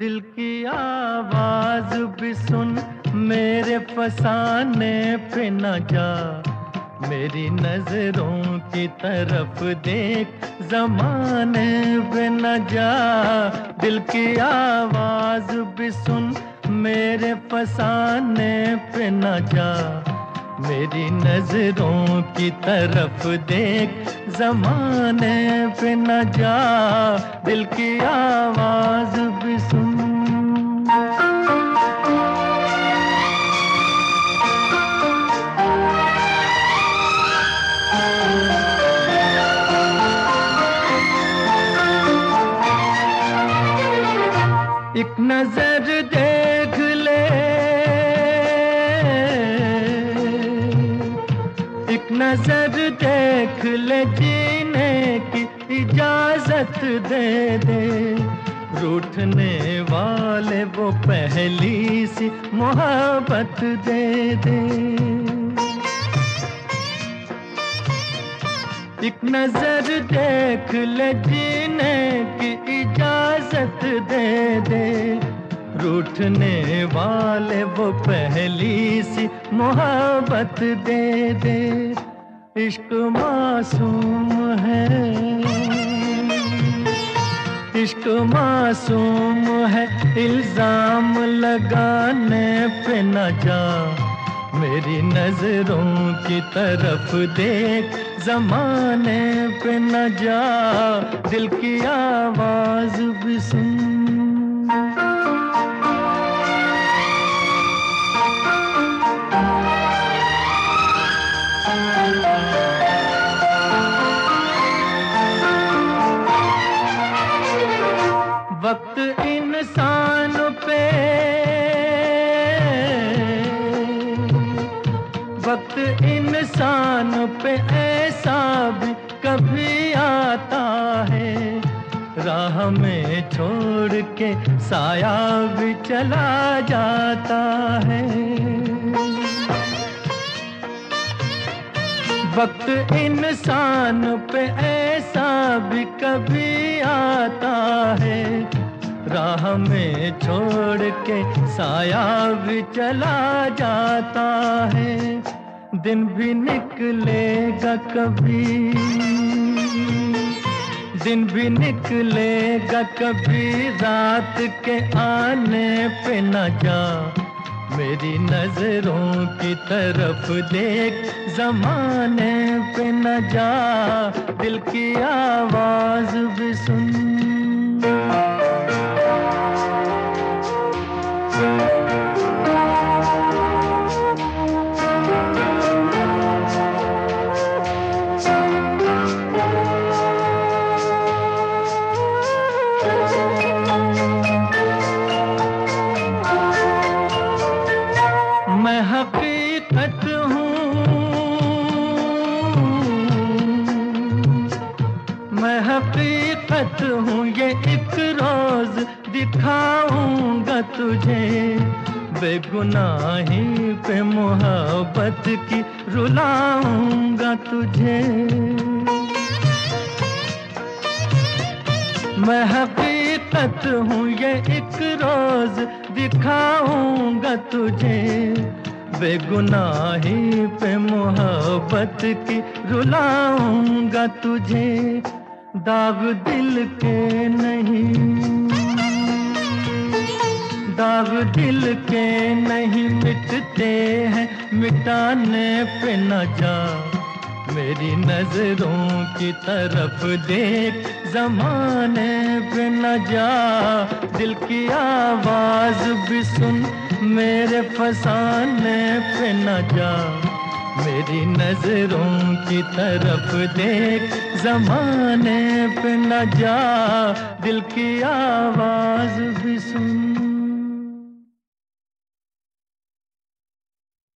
दिल की आवाज़ भी सुन, मेरे फसाने पे न जा। मेरी नज़रों की तरफ़ देख, जमाने पे न जा। दिल की आवाज़ भी सुन, मेरे फसाने पे न जा। मेरी नज़रों की तरफ़ देख, जमाने पे न जा। दिल की आवाज़ भी सुन एक नज़र देख ले। एक नज़र देख ले जीने की इजाज़त दे दे। रूठने वाले वो पहली सी मोहब्बत दे दे। एक नज़र देख ले जीने की इजाज़त दे दे। रूठने वाले वो पहली सी मोहब्बत दे दे। इश्क मासूम है। इश्क मासूम है, इल्ज़ाम लगाने पे न जा। मेरी नज़रों की तरफ़ देख, जमाने पे न जा, दिल की आवाज़ भी सुन। वक्त इंसान पे वक्त इंसान पे ऐसा भी कभी आता है। राह में छोड़ के साया भी चला जाता है। वक्त इंसान पे ऐसा भी कभी आता है। राह में छोड़ के साया भी चला जाता है। दिन भी निकलेगा कभी। दिन भी निकलेगा कभी, रात के आने पे न जा। मेरी नज़रों की तरफ़ देख, जमाने पे न जा। दिल की आवाज़ भी सुन। मैं हकीकत हूँ। मैं हकीकत हूँ, ये एक रोज दिखाऊँगा तुझे। बेगुनाही पे मोहब्बत की रुलाऊँगा तुझे। मैं हकीकत हूँ, ये एक रोज दिखाऊँगा तुझे। बेगुनाही पे मोहब्बत की रुलाऊँगा तुझे। दाग दिल के नहीं। दाग दिल के नहीं मिटते हैं, मिटाने पे न जा। मेरी नज़रों की तरफ़ देख, जमाने पे न जा, दिल की आवाज़ भी सुन, मेरे फसाने पे न जा। मेरी नज़रों की तरफ़ देख, जमाने पे न जा, दिल की आवाज़ भी सुन।